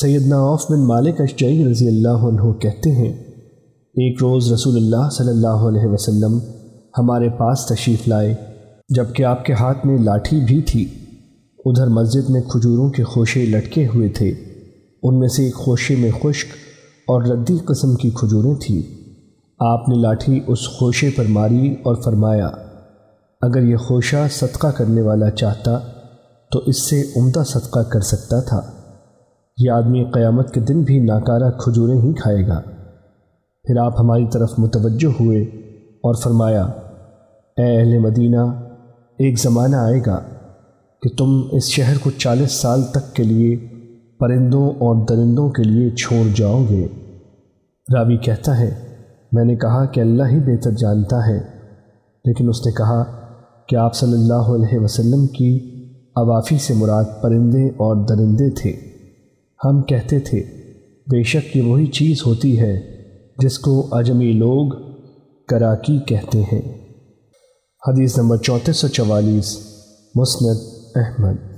سیدنا عوف بن مالک اشجعی رضی اللہ عنہ کہتے ہیں، ایک روز رسول اللہ صلی اللہ علیہ وسلم ہمارے پاس تشریف لائے جبکہ آپ کے ہاتھ میں لاٹھی بھی تھی۔ ادھر مسجد میں کھجوروں کے خوشے لٹکے ہوئے تھے۔ ان میں سے ایک خوشے میں خشک اور ردی قسم کی کھجوریں تھیں۔ آپ نے لاٹھی اس خوشے پر ماری اور فرمایا، اگر یہ خوشہ صدقہ کرنے والا چاہتا تو اس سے عمدہ صدقہ کر سکتا تھا۔ یہ آدمی قیامت کے دن بھی ناکارہ کھجوریں ہی کھائے گا۔ پھر آپ ہماری طرف متوجہ ہوئے اور فرمایا، اے اہل مدینہ، ایک زمانہ آئے گا کہ تم اس شہر کو چالیس سال تک کے لیے پرندوں اور درندوں کے لیے چھوڑ جاؤ گے۔ راوی کہتا ہے، میں نے کہا کہ اللہ ہی بہتر جانتا ہے۔ لیکن اس نے کہا کہ آپ صلی اللہ علیہ وسلم کی عوافی سے مراد پرندے اور درندے تھے؟ ہم کہتے تھے، بے شک یہ وہی چیز ہوتی ہے جس کو اجمی لوگ کراکی کہتے ہیں۔ حدیث نمبر چونتیس سو چوالیس، مسند احمد۔